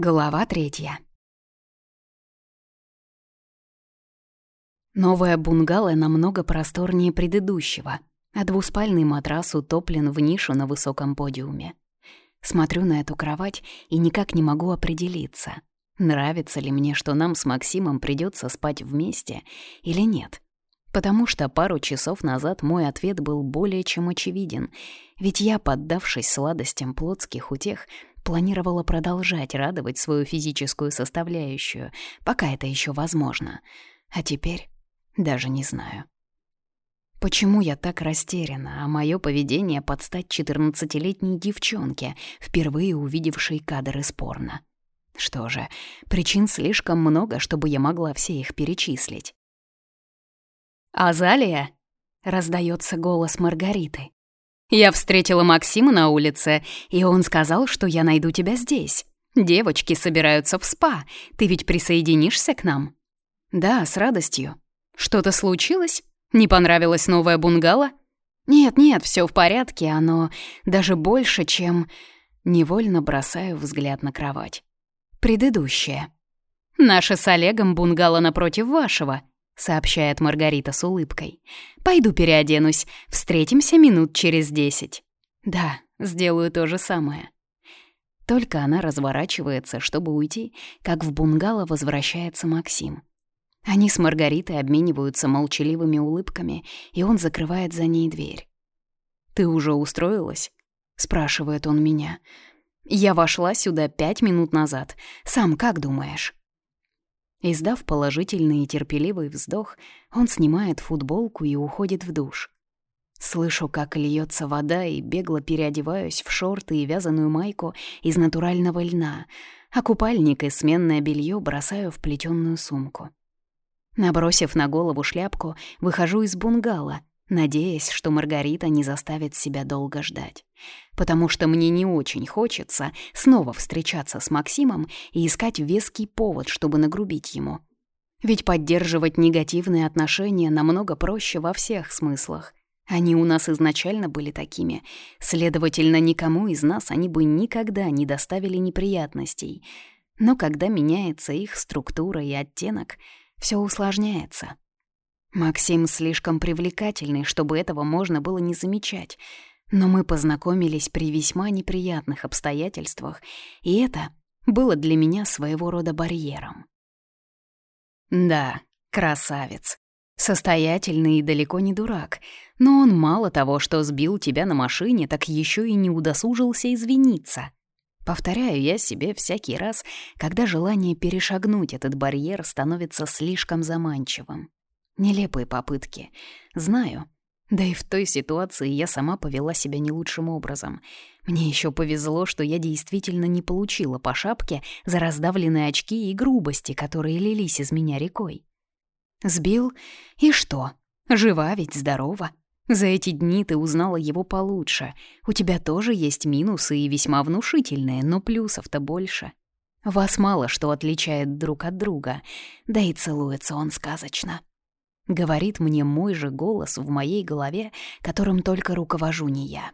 Глава третья. Новая бунгало намного просторнее предыдущего, а двуспальный матрас утоплен в нишу на высоком подиуме. Смотрю на эту кровать и никак не могу определиться, нравится ли мне, что нам с Максимом придется спать вместе или нет. Потому что пару часов назад мой ответ был более чем очевиден, ведь я, поддавшись сладостям плотских утех, планировала продолжать радовать свою физическую составляющую, пока это еще возможно. А теперь даже не знаю. Почему я так растеряна, а мое поведение подстать 14-летней девчонке, впервые увидевшей кадры спорно? Что же, причин слишком много, чтобы я могла все их перечислить. «Азалия?» — раздается голос Маргариты. Я встретила Максима на улице, и он сказал, что я найду тебя здесь. Девочки собираются в спа. Ты ведь присоединишься к нам? Да, с радостью. Что-то случилось? Не понравилось новое бунгало? Нет-нет, все в порядке, оно даже больше, чем... Невольно бросаю взгляд на кровать. Предыдущее. Наше с Олегом бунгало напротив вашего сообщает Маргарита с улыбкой. «Пойду переоденусь. Встретимся минут через десять». «Да, сделаю то же самое». Только она разворачивается, чтобы уйти, как в бунгало возвращается Максим. Они с Маргаритой обмениваются молчаливыми улыбками, и он закрывает за ней дверь. «Ты уже устроилась?» — спрашивает он меня. «Я вошла сюда пять минут назад. Сам как думаешь?» Издав положительный и терпеливый вздох, он снимает футболку и уходит в душ. Слышу, как льется вода, и бегло переодеваюсь в шорты и вязаную майку из натурального льна, а купальник и сменное белье бросаю в плетённую сумку. Набросив на голову шляпку, выхожу из бунгало, надеясь, что Маргарита не заставит себя долго ждать. Потому что мне не очень хочется снова встречаться с Максимом и искать веский повод, чтобы нагрубить ему. Ведь поддерживать негативные отношения намного проще во всех смыслах. Они у нас изначально были такими, следовательно, никому из нас они бы никогда не доставили неприятностей. Но когда меняется их структура и оттенок, все усложняется. Максим слишком привлекательный, чтобы этого можно было не замечать. Но мы познакомились при весьма неприятных обстоятельствах, и это было для меня своего рода барьером. Да, красавец. Состоятельный и далеко не дурак. Но он мало того, что сбил тебя на машине, так еще и не удосужился извиниться. Повторяю я себе всякий раз, когда желание перешагнуть этот барьер становится слишком заманчивым. Нелепые попытки. Знаю. Да и в той ситуации я сама повела себя не лучшим образом. Мне еще повезло, что я действительно не получила по шапке за раздавленные очки и грубости, которые лились из меня рекой. Сбил? И что? Жива ведь, здорова. За эти дни ты узнала его получше. У тебя тоже есть минусы и весьма внушительные, но плюсов-то больше. Вас мало что отличает друг от друга, да и целуется он сказочно. Говорит мне мой же голос в моей голове, которым только руковожу не я.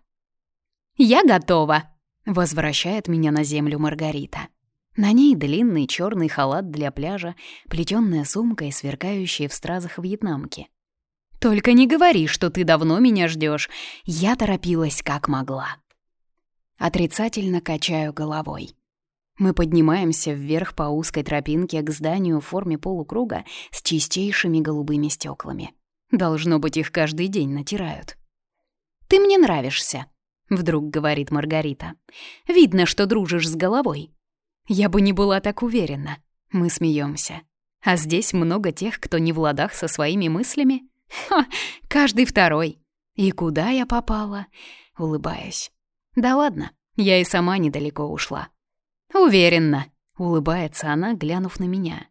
«Я готова!» — возвращает меня на землю Маргарита. На ней длинный черный халат для пляжа, плетённая сумка и сверкающие в стразах вьетнамки. «Только не говори, что ты давно меня ждешь. Я торопилась как могла». Отрицательно качаю головой. Мы поднимаемся вверх по узкой тропинке к зданию в форме полукруга с чистейшими голубыми стеклами. Должно быть, их каждый день натирают. «Ты мне нравишься», — вдруг говорит Маргарита. «Видно, что дружишь с головой». Я бы не была так уверена. Мы смеемся. А здесь много тех, кто не в ладах со своими мыслями. Ха, каждый второй. И куда я попала? Улыбаюсь. Да ладно, я и сама недалеко ушла. «Уверенно», — улыбается она, глянув на меня.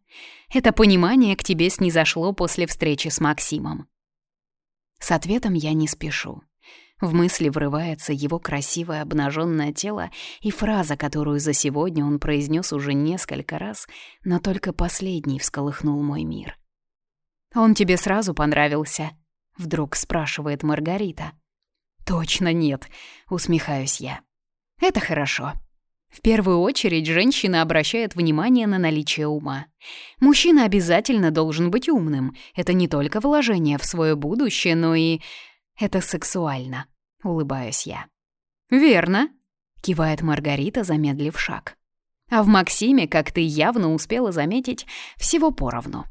«Это понимание к тебе снизошло после встречи с Максимом». С ответом я не спешу. В мысли врывается его красивое обнаженное тело и фраза, которую за сегодня он произнес уже несколько раз, но только последний всколыхнул мой мир. «Он тебе сразу понравился?» — вдруг спрашивает Маргарита. «Точно нет», — усмехаюсь я. «Это хорошо. В первую очередь женщина обращает внимание на наличие ума. Мужчина обязательно должен быть умным. Это не только вложение в свое будущее, но и... Это сексуально, улыбаюсь я. «Верно», — кивает Маргарита, замедлив шаг. А в Максиме, как ты явно успела заметить, всего поровну.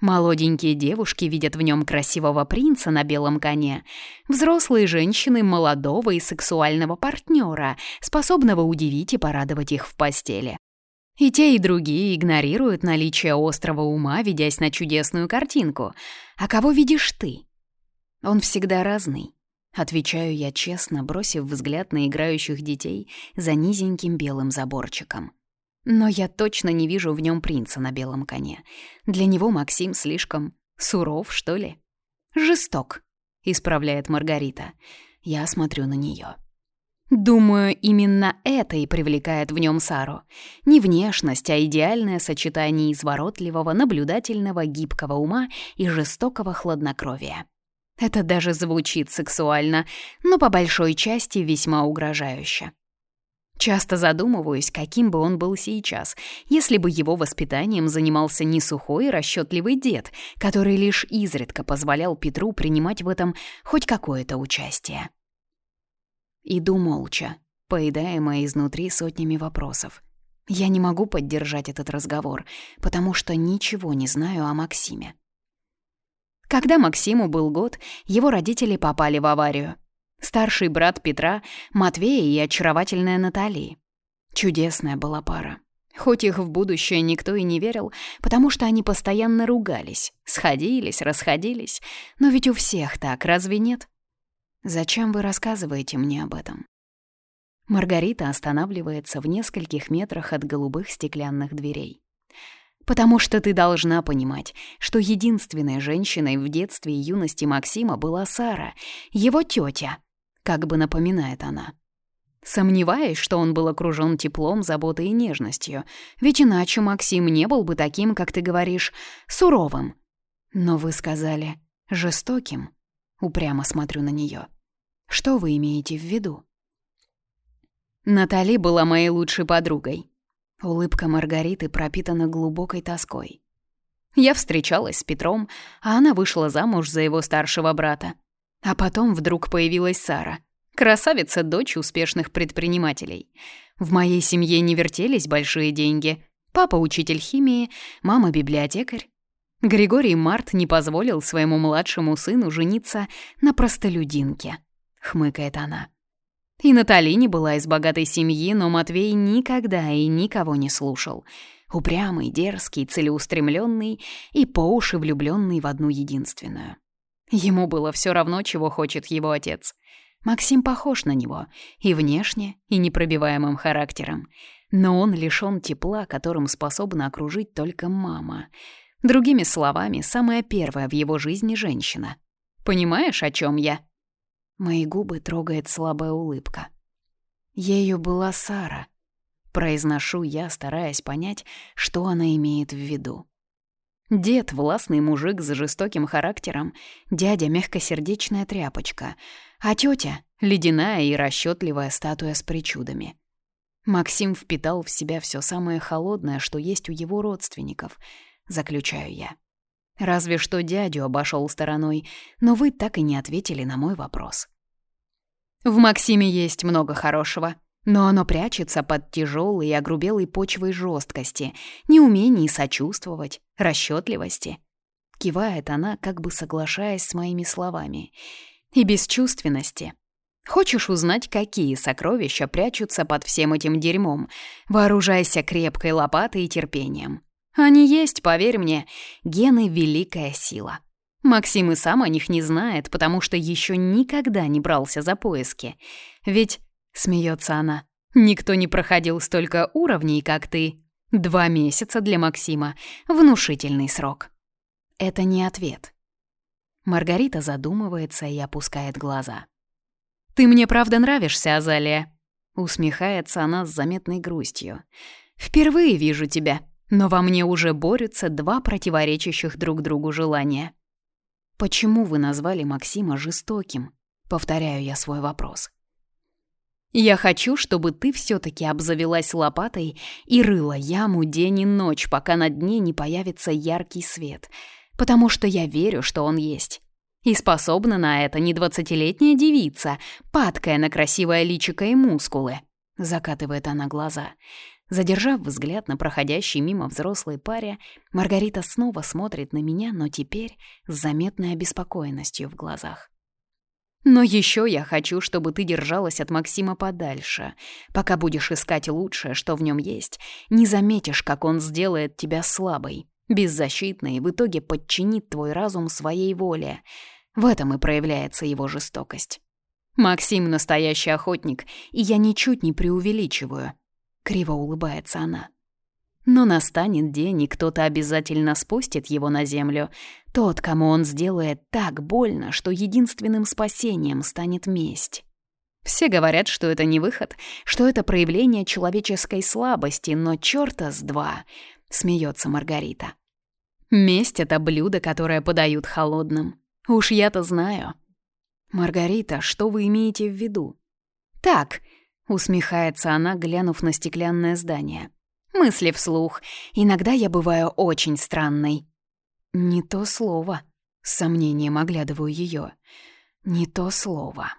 Молоденькие девушки видят в нем красивого принца на белом коне, взрослые женщины — молодого и сексуального партнера, способного удивить и порадовать их в постели. И те, и другие игнорируют наличие острого ума, ведясь на чудесную картинку. А кого видишь ты? Он всегда разный. Отвечаю я честно, бросив взгляд на играющих детей за низеньким белым заборчиком. Но я точно не вижу в нем принца на белом коне. Для него Максим слишком суров, что ли? Жесток, исправляет Маргарита. Я смотрю на нее. Думаю, именно это и привлекает в нем Сару. Не внешность, а идеальное сочетание изворотливого, наблюдательного, гибкого ума и жестокого хладнокровия. Это даже звучит сексуально, но по большой части весьма угрожающе. Часто задумываюсь, каким бы он был сейчас, если бы его воспитанием занимался не сухой и расчетливый дед, который лишь изредка позволял Петру принимать в этом хоть какое-то участие. Иду молча, поедаемая изнутри сотнями вопросов. Я не могу поддержать этот разговор, потому что ничего не знаю о Максиме. Когда Максиму был год, его родители попали в аварию — Старший брат Петра, Матвея и очаровательная Натали. Чудесная была пара. Хоть их в будущее никто и не верил, потому что они постоянно ругались, сходились, расходились. Но ведь у всех так, разве нет? Зачем вы рассказываете мне об этом? Маргарита останавливается в нескольких метрах от голубых стеклянных дверей. Потому что ты должна понимать, что единственной женщиной в детстве и юности Максима была Сара, его тетя, как бы напоминает она. Сомневаюсь, что он был окружен теплом, заботой и нежностью, ведь иначе Максим не был бы таким, как ты говоришь, суровым. Но вы сказали «жестоким». Упрямо смотрю на нее. Что вы имеете в виду? Натали была моей лучшей подругой. Улыбка Маргариты пропитана глубокой тоской. Я встречалась с Петром, а она вышла замуж за его старшего брата. А потом вдруг появилась Сара. Красавица, дочь успешных предпринимателей. В моей семье не вертелись большие деньги. Папа учитель химии, мама библиотекарь. Григорий Март не позволил своему младшему сыну жениться на простолюдинке, хмыкает она. И Натали не была из богатой семьи, но Матвей никогда и никого не слушал. Упрямый, дерзкий, целеустремленный и по уши влюбленный в одну единственную. Ему было все равно, чего хочет его отец. Максим похож на него и внешне, и непробиваемым характером. Но он лишён тепла, которым способна окружить только мама. Другими словами, самая первая в его жизни женщина. Понимаешь, о чем я? Мои губы трогает слабая улыбка. Ею была Сара. Произношу я, стараясь понять, что она имеет в виду. Дед — властный мужик с жестоким характером, дядя — мягкосердечная тряпочка, а тетя — ледяная и расчетливая статуя с причудами. Максим впитал в себя все самое холодное, что есть у его родственников, заключаю я. Разве что дядю обошел стороной, но вы так и не ответили на мой вопрос. В Максиме есть много хорошего, но оно прячется под тяжелой и огрубелой почвой жесткости, неумении сочувствовать, расчетливости. Кивает она, как бы соглашаясь с моими словами. И бесчувственности. Хочешь узнать, какие сокровища прячутся под всем этим дерьмом? Вооружайся крепкой лопатой и терпением. Они есть, поверь мне. Гены — великая сила. Максим и сам о них не знает, потому что еще никогда не брался за поиски. Ведь Смеется она. Никто не проходил столько уровней, как ты. Два месяца для Максима. Внушительный срок. Это не ответ. Маргарита задумывается и опускает глаза. «Ты мне правда нравишься, Азалия?» Усмехается она с заметной грустью. «Впервые вижу тебя, но во мне уже борются два противоречащих друг другу желания». «Почему вы назвали Максима жестоким?» Повторяю я свой вопрос. Я хочу, чтобы ты все-таки обзавелась лопатой и рыла яму день и ночь, пока на дне не появится яркий свет, потому что я верю, что он есть. И способна на это не двадцатилетняя девица, падкая на красивое личико и мускулы. Закатывает она глаза. Задержав взгляд на проходящей мимо взрослой паре, Маргарита снова смотрит на меня, но теперь с заметной обеспокоенностью в глазах. Но еще я хочу, чтобы ты держалась от Максима подальше. Пока будешь искать лучшее, что в нем есть, не заметишь, как он сделает тебя слабой, беззащитной и в итоге подчинит твой разум своей воле. В этом и проявляется его жестокость. Максим — настоящий охотник, и я ничуть не преувеличиваю. Криво улыбается она. Но настанет день, и кто-то обязательно спустит его на землю. Тот, кому он сделает так больно, что единственным спасением станет месть. Все говорят, что это не выход, что это проявление человеческой слабости, но чёрта с два, смеется Маргарита. Месть — это блюдо, которое подают холодным. Уж я-то знаю. Маргарита, что вы имеете в виду? Так, усмехается она, глянув на стеклянное здание. Мысли вслух. Иногда я бываю очень странной. Не то слово. С сомнением оглядываю ее. Не то слово.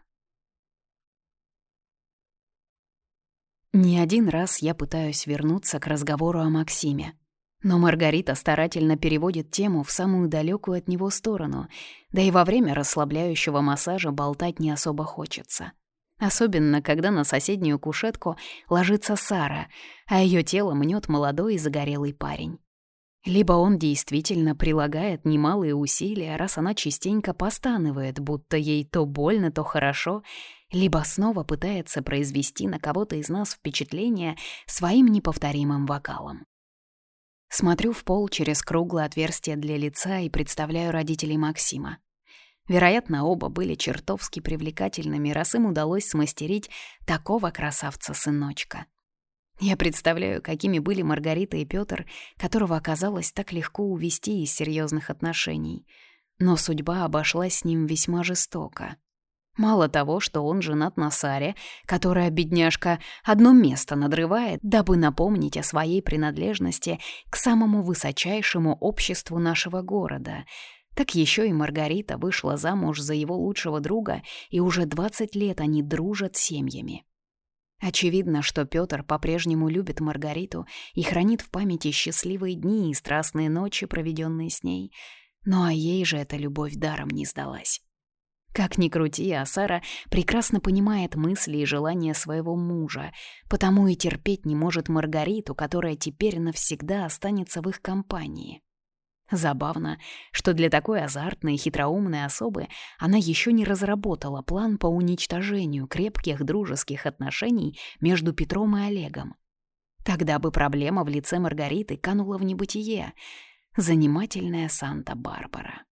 Не один раз я пытаюсь вернуться к разговору о Максиме. Но Маргарита старательно переводит тему в самую далекую от него сторону, да и во время расслабляющего массажа болтать не особо хочется. Особенно, когда на соседнюю кушетку ложится Сара, а ее тело мнет молодой и загорелый парень. Либо он действительно прилагает немалые усилия, раз она частенько постанывает, будто ей то больно, то хорошо, либо снова пытается произвести на кого-то из нас впечатление своим неповторимым вокалом. Смотрю в пол через круглое отверстие для лица и представляю родителей Максима. Вероятно, оба были чертовски привлекательными, раз им удалось смастерить такого красавца-сыночка. Я представляю, какими были Маргарита и Пётр, которого оказалось так легко увести из серьезных отношений. Но судьба обошлась с ним весьма жестоко. Мало того, что он женат на Саре, которая, бедняжка, одно место надрывает, дабы напомнить о своей принадлежности к самому высочайшему обществу нашего города — так еще и Маргарита вышла замуж за его лучшего друга, и уже 20 лет они дружат семьями. Очевидно, что Пётр по-прежнему любит Маргариту и хранит в памяти счастливые дни и страстные ночи, проведенные с ней. Ну а ей же эта любовь даром не сдалась. Как ни крути, а Сара прекрасно понимает мысли и желания своего мужа, потому и терпеть не может Маргариту, которая теперь навсегда останется в их компании. Забавно, что для такой азартной и хитроумной особы она еще не разработала план по уничтожению крепких дружеских отношений между Петром и Олегом. Тогда бы проблема в лице Маргариты канула в небытие. Занимательная Санта-Барбара.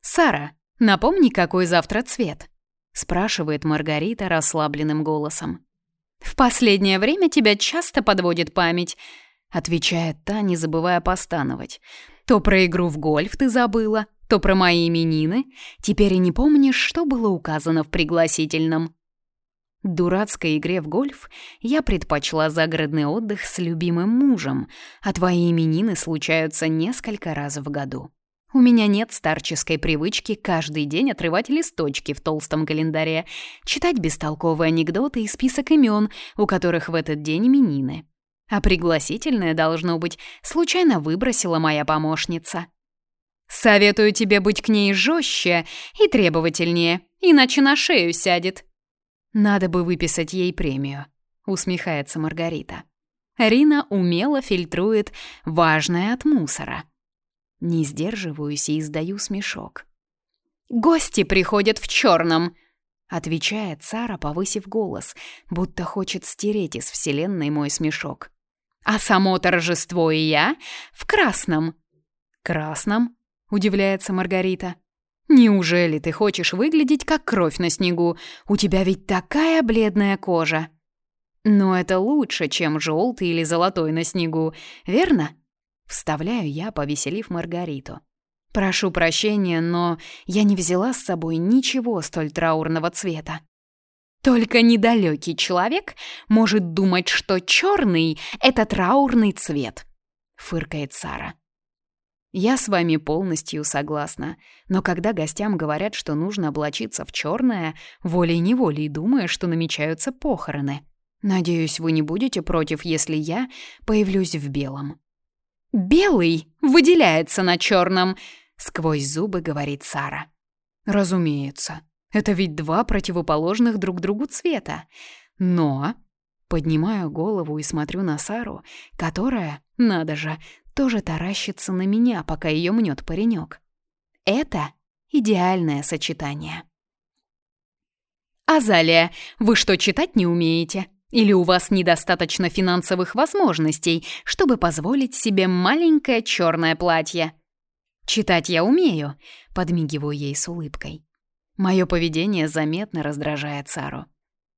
«Сара, напомни, какой завтра цвет?» — спрашивает Маргарита расслабленным голосом. «В последнее время тебя часто подводит память», отвечает та, не забывая постановать. То про игру в гольф ты забыла, то про мои именины. Теперь и не помнишь, что было указано в пригласительном. Дурацкой игре в гольф я предпочла загородный отдых с любимым мужем, а твои именины случаются несколько раз в году. У меня нет старческой привычки каждый день отрывать листочки в толстом календаре, читать бестолковые анекдоты и список имен, у которых в этот день именины. А пригласительное, должно быть, случайно выбросила моя помощница. Советую тебе быть к ней жестче и требовательнее, иначе на шею сядет. Надо бы выписать ей премию, усмехается Маргарита. Рина умело фильтрует важное от мусора. Не сдерживаюсь и издаю смешок. «Гости приходят в черном!» — отвечает Сара, повысив голос, будто хочет стереть из вселенной мой смешок. А само торжество и я в красном. Красном? Удивляется Маргарита. Неужели ты хочешь выглядеть как кровь на снегу? У тебя ведь такая бледная кожа. Но это лучше, чем желтый или золотой на снегу, верно? Вставляю я, повеселив Маргариту. Прошу прощения, но я не взяла с собой ничего столь траурного цвета. Только недалекий человек может думать, что черный — это траурный цвет, фыркает Сара. Я с вами полностью согласна, но когда гостям говорят, что нужно облачиться в черное, волей-неволей думая, что намечаются похороны. Надеюсь, вы не будете против, если я появлюсь в белом. «Белый выделяется на черном», — сквозь зубы говорит Сара. «Разумеется. Это ведь два противоположных друг другу цвета. Но...» Поднимаю голову и смотрю на Сару, которая, надо же, тоже таращится на меня, пока ее мнет паренек. Это идеальное сочетание. «Азалия, вы что, читать не умеете? Или у вас недостаточно финансовых возможностей, чтобы позволить себе маленькое черное платье?» «Читать я умею», — подмигиваю ей с улыбкой. Мое поведение заметно раздражает Сару.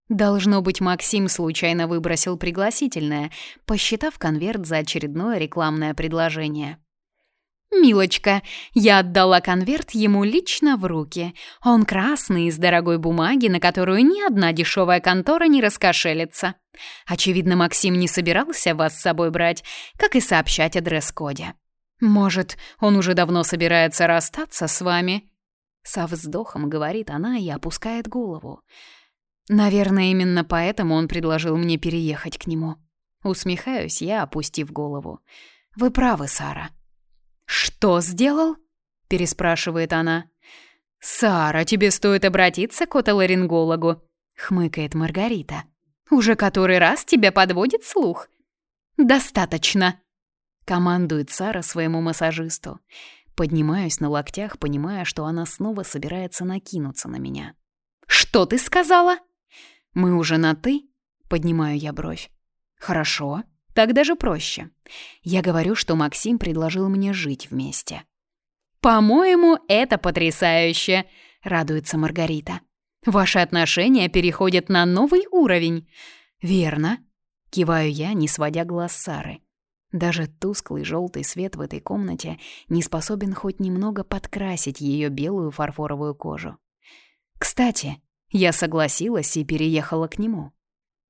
Должно быть, Максим случайно выбросил пригласительное, посчитав конверт за очередное рекламное предложение. «Милочка, я отдала конверт ему лично в руки. Он красный, из дорогой бумаги, на которую ни одна дешевая контора не раскошелится. Очевидно, Максим не собирался вас с собой брать, как и сообщать о дресс-коде. Может, он уже давно собирается расстаться с вами?» Со вздохом говорит она и опускает голову. Наверное, именно поэтому он предложил мне переехать к нему. Усмехаюсь я, опустив голову. Вы правы, Сара. Что сделал? переспрашивает она. Сара, тебе стоит обратиться к отоларингологу, хмыкает Маргарита. Уже который раз тебя подводит слух. Достаточно, командует Сара своему массажисту. Поднимаюсь на локтях, понимая, что она снова собирается накинуться на меня. «Что ты сказала?» «Мы уже на «ты»?» — поднимаю я бровь. «Хорошо, так даже проще. Я говорю, что Максим предложил мне жить вместе». «По-моему, это потрясающе!» — радуется Маргарита. «Ваши отношения переходят на новый уровень». «Верно», — киваю я, не сводя глаз Сары. Даже тусклый желтый свет в этой комнате не способен хоть немного подкрасить ее белую фарфоровую кожу. «Кстати, я согласилась и переехала к нему.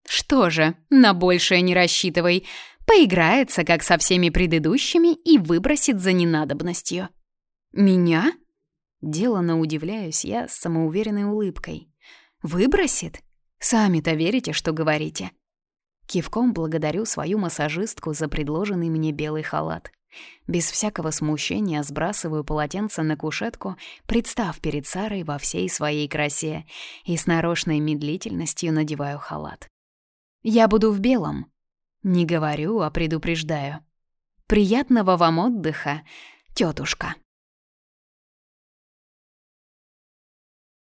Что же, на большее не рассчитывай. Поиграется, как со всеми предыдущими, и выбросит за ненадобностью. Меня? Делано удивляюсь я с самоуверенной улыбкой. Выбросит? Сами-то верите, что говорите. Кивком благодарю свою массажистку за предложенный мне белый халат. Без всякого смущения сбрасываю полотенце на кушетку, представ перед Сарой во всей своей красе, и с нарочной медлительностью надеваю халат. «Я буду в белом». Не говорю, а предупреждаю. «Приятного вам отдыха, тетушка».